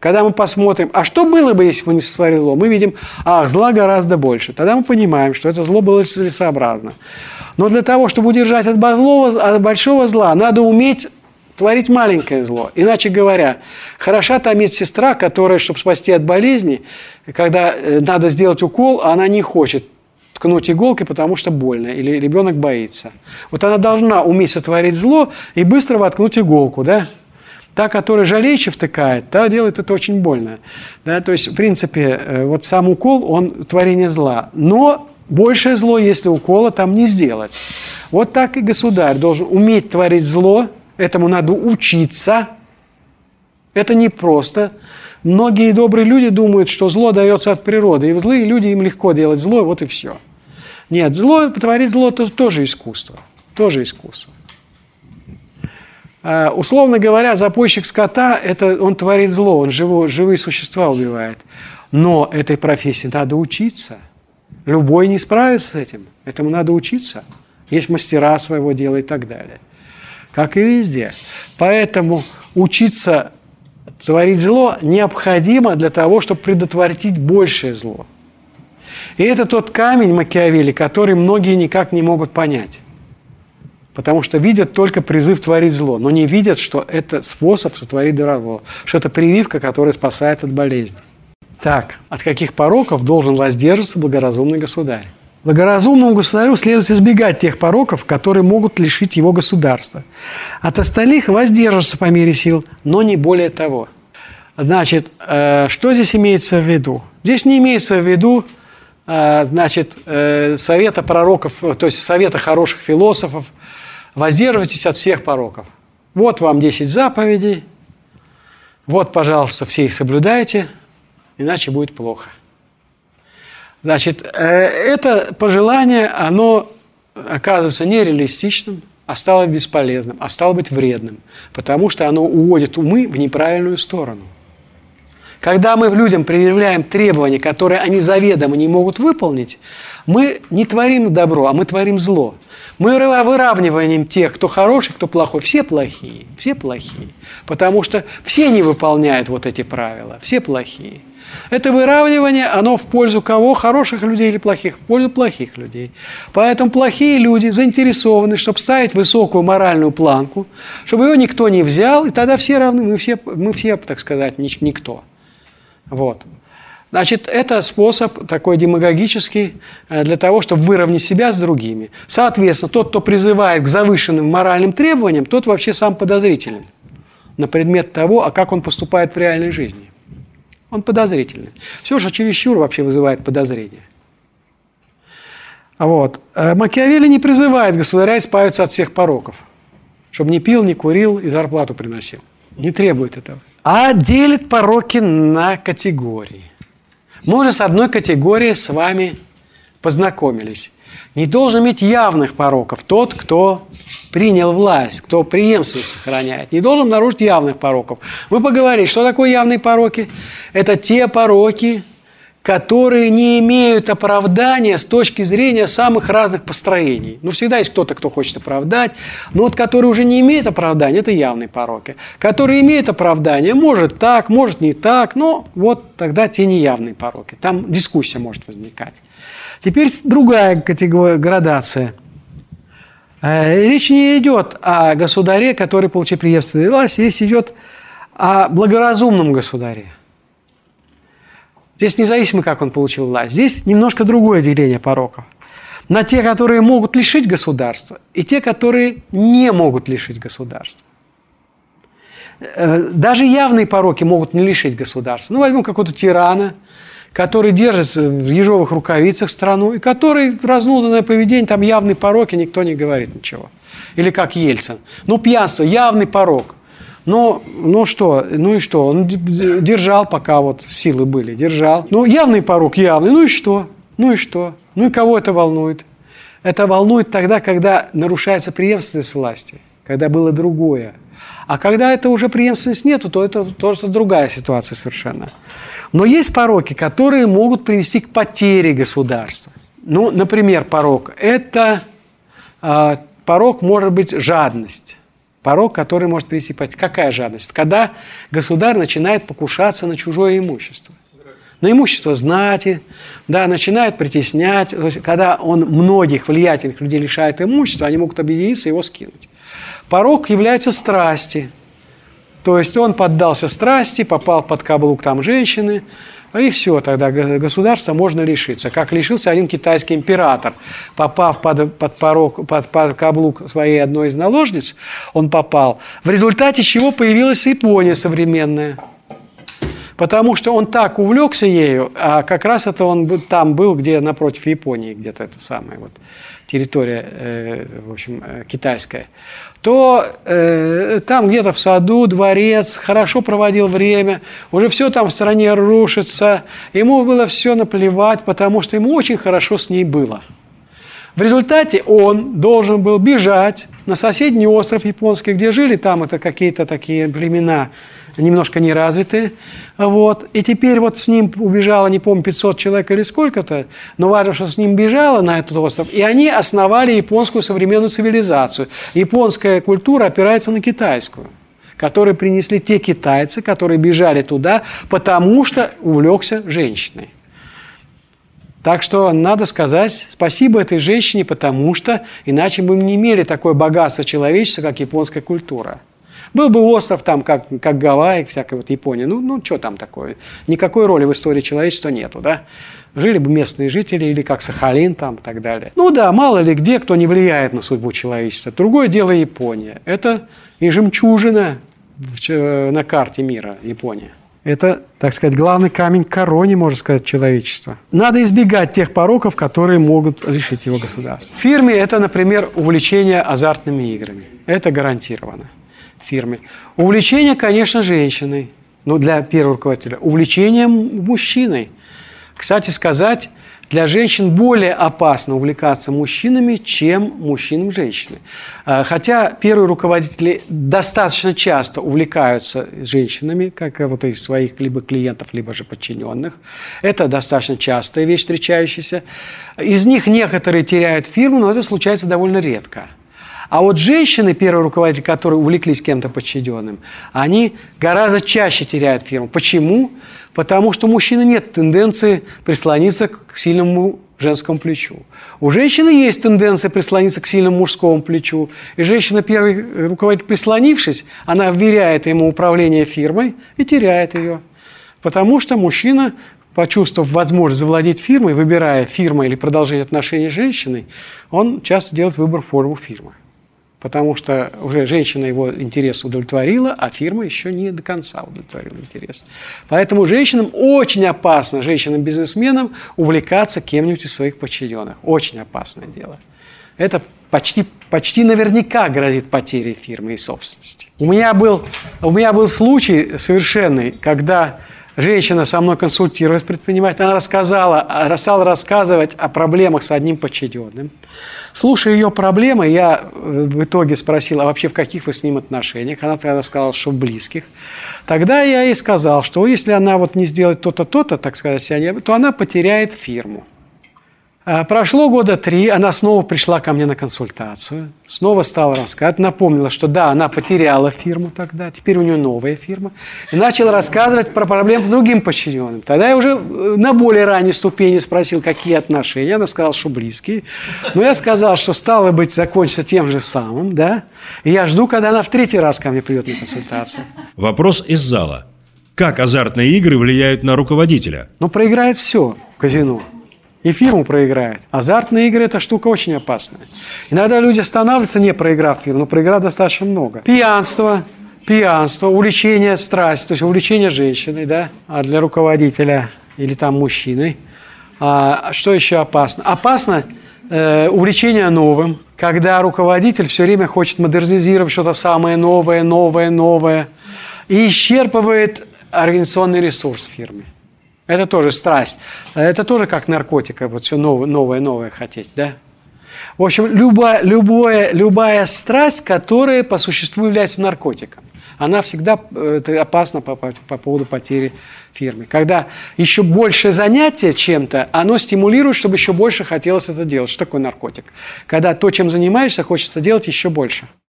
Когда мы посмотрим, а что было бы, если бы не сотворил зло, мы видим, ах, зла гораздо больше. Тогда мы понимаем, что это зло было целесообразно. Но для того, чтобы удержать от, злого, от большого зла, надо уметь творить маленькое зло. Иначе говоря, хороша та медсестра, которая, чтобы спасти от болезни, когда э, надо сделать укол, она не хочет ткнуть иголкой, потому что больно, или ребенок боится. Вот она должна уметь сотворить зло и быстро воткнуть иголку, да? Та, которая жалеючи втыкает, та делает это очень больно. Да? То есть, в принципе, э, вот сам укол, он творение зла. Но большее зло, если укола там не сделать. Вот так и государь должен уметь творить зло, этому надо учиться. Это непросто. Многие добрые люди думают, что зло дается от природы, и злые люди, им легко делать зло, вот и все. Нет, зло, творить зло – это тоже искусство. Тоже искусство. А, условно говоря, запойщик скота – это он творит зло, он живо, живые существа убивает. Но этой профессии надо учиться. Любой не справится с этим. Этому надо учиться. Есть мастера своего дела и так далее. Как и везде. Поэтому учиться творить зло необходимо для того, чтобы предотвратить большее зло. И это тот камень Макиавелли, который многие никак не могут понять. Потому что видят только призыв творить зло, но не видят, что это способ сотворить добро, что это прививка, которая спасает от болезни. Так, от каких пороков должен воздержаться благоразумный государь? Благоразумному государю следует избегать тех пороков, которые могут лишить его государства. От остальных воздерживаться по мере сил, но не более того. Значит, э, что здесь имеется в виду? Здесь не имеется в виду а, значит, э, совета пророков, то есть совета хороших философов, воздерживайтесь от всех пороков. Вот вам 10 заповедей, вот, пожалуйста, все их соблюдайте, иначе будет плохо. Значит, э, это пожелание, оно оказывается нереалистичным, а стало бесполезным, а стало быть вредным, потому что оно уводит умы в неправильную сторону – когда мы людям предъявляем требования, которые они заведомо не могут выполнить, мы не творим добро, а мы творим зло. Мы выравниваем тех, кто хороший, кто плохой. Все плохие, все плохие. Потому что все не выполняют вот эти правила, все плохие. Это выравнивание, оно в пользу кого? Хороших людей или плохих? В пользу плохих людей. Поэтому плохие люди заинтересованы, чтобы ставить высокую моральную планку, чтобы ее никто не взял, и тогда все равны, мы все, мы все так сказать, никто. Вот. Значит, это способ такой демагогический э, для того, чтобы выровнять себя с другими. Соответственно, тот, кто призывает к завышенным моральным требованиям, тот вообще сам подозрителен на предмет того, а как он поступает в реальной жизни. Он подозрительный. Все же чересчур вообще вызывает подозрение. Вот. Э, Макиавелли не призывает государя избавиться от всех пороков, чтобы не пил, не курил и зарплату приносил. Не требует этого а делит пороки на категории. Мы уже с одной категорией с вами познакомились. Не должен иметь явных пороков тот, кто принял власть, кто преемственность сохраняет. Не должен нарушить явных пороков. Мы поговорили, что такое явные пороки? Это те пороки, которые не имеют оправдания с точки зрения самых разных построений. Ну, всегда есть кто-то, кто хочет оправдать, но вот который уже не имеет оправдания, это явные пороки. Который имеет оправдание, может так, может не так, но вот тогда те неявные пороки. Там дискуссия может возникать. Теперь другая категория, градация. Э, речь не идет о государе, который получил приветственную власть, речь идет о благоразумном государе. Здесь независимо, как он получил власть. Здесь немножко другое деление пороков. На те, которые могут лишить государства, и те, которые не могут лишить государства. Э, даже явные пороки могут не лишить государства. Ну, возьмем какого-то тирана, который держит в ежовых рукавицах страну, и который разнуданное поведение, там явные пороки, никто не говорит ничего. Или как Ельцин. Ну, пьянство, явный порок. Но, ну что, ну и что? Он держал, пока вот силы были, держал. Ну, явный порог, явный. Ну и что? Ну и что? Ну и кого это волнует? Это волнует тогда, когда нарушается преемственность власти, когда было другое. А когда это уже преемственность нету, то это тоже другая ситуация совершенно. Но есть пороки, которые могут привести к потере государства. Ну, например, порок – это э, порок может быть жадность. Порог, который может привести... Какая жадность? Когда государь начинает покушаться на чужое имущество. На имущество знати, да, начинает притеснять. То есть, когда он многих влиятельных людей лишает имущества, они могут объединиться и его скинуть. Порог является страсти. То есть он поддался страсти, попал под каблук там женщины, и все, тогда государство можно лишиться. Как лишился один китайский император, попав под, под, порог, под, под каблук своей одной из наложниц, он попал. В результате чего появилась Япония современная. Потому что он так увлекся ею, а как раз это он там был, где напротив Японии, где-то это самое вот территория, э, в общем, э, китайская то э, там где-то в саду дворец, хорошо проводил время, уже все там в стране рушится, ему было все наплевать, потому что ему очень хорошо с ней было. В результате он должен был бежать на соседний остров японский, где жили там это какие-то такие племена немножко неразвитые. Вот. И теперь вот с ним убежало, не помню, 500 человек или сколько-то, но важно, что с ним бежало на этот остров, и они основали японскую современную цивилизацию. Японская культура опирается на китайскую которые принесли те китайцы, которые бежали туда, потому что увлекся женщиной. Так что надо сказать спасибо этой женщине, потому что иначе бы мы не имели такое богатство человечества, как японская культура. Был бы остров там, как, как Гавайи, всякая вот Япония. Ну, ну, что там такое? Никакой роли в истории человечества нету, да? Жили бы местные жители или как Сахалин там и так далее. Ну да, мало ли где, кто не влияет на судьбу человечества. Другое дело Япония. Это и жемчужина на карте мира Япония. Это, так сказать, главный камень короне, можно сказать, человечества. Надо избегать тех пороков, которые могут лишить его государства. В фирме это, например, увлечение азартными играми. Это гарантированно в фирме. Увлечение, конечно, женщиной, ну, для первого руководителя. Увлечение мужчиной. Кстати сказать, для женщин более опасно увлекаться мужчинами, чем мужчинам женщины. А, хотя первые руководители достаточно часто увлекаются женщинами, как вот из своих либо клиентов, либо же подчиненных. Это достаточно частая вещь, встречающаяся. Из них некоторые теряют фирму, но это случается довольно редко. А вот женщины, первые руководители, которые увлеклись кем-то подчиненным, они гораздо чаще теряют фирму. Почему? Потому что у мужчины нет тенденции прислониться к сильному женскому плечу. У женщины есть тенденция прислониться к сильному мужскому плечу. И женщина, первый руководитель, прислонившись, она вверяет ему управление фирмой и теряет ее. Потому что мужчина, почувствовав возможность завладеть фирмой, выбирая фирму или продолжение отношений с женщиной, он часто делает выбор в форму фирмы потому что уже женщина его интерес удовлетворила, а фирма еще не до конца удовлетворила интерес. Поэтому женщинам очень опасно, женщинам-бизнесменам, увлекаться кем-нибудь из своих подчиненных. Очень опасное дело. Это почти, почти наверняка грозит потерей фирмы и собственности. У меня был, у меня был случай совершенный, когда женщина со мной консультировалась, предприниматель, она рассказала, стала рассказывать о проблемах с одним подчиненным. Слушая ее проблемы, я э, в итоге спросил, а вообще в каких вы с ним отношениях? Она тогда сказала, что в близких. Тогда я ей сказал, что если она вот не сделает то-то, то-то, так сказать, то она потеряет фирму. А, прошло года три, она снова пришла ко мне на консультацию, снова стала рассказывать, напомнила, что да, она потеряла фирму тогда, теперь у нее новая фирма, и начала рассказывать про проблемы с другим подчиненным. Тогда я уже э, на более ранней ступени спросил, какие отношения, она сказала, что близкие, но я сказал, что стало быть, закончится тем же самым, да, и я жду, когда она в третий раз ко мне придет на консультацию. Вопрос из зала. Как азартные игры влияют на руководителя? Ну, проиграет все в казино и фирму проиграет. Азартные игры – это штука очень опасная. Иногда люди останавливаются, не проиграв фирму, но проиграв достаточно много. Пьянство, пьянство, увлечение страсть, то есть увлечение женщиной, да, а для руководителя или там мужчиной. А что еще опасно? Опасно э, увлечение новым, когда руководитель все время хочет модернизировать что-то самое новое, новое, новое и исчерпывает организационный ресурс в фирме. Это тоже страсть. Это тоже как наркотика, вот все новое, новое, новое хотеть, да? В общем, любая, любое, любая страсть, которая по существу является наркотиком, она всегда опасна по, по, по поводу потери фирмы. Когда еще больше занятия чем-то, оно стимулирует, чтобы еще больше хотелось это делать. Что такое наркотик? Когда то, чем занимаешься, хочется делать еще больше.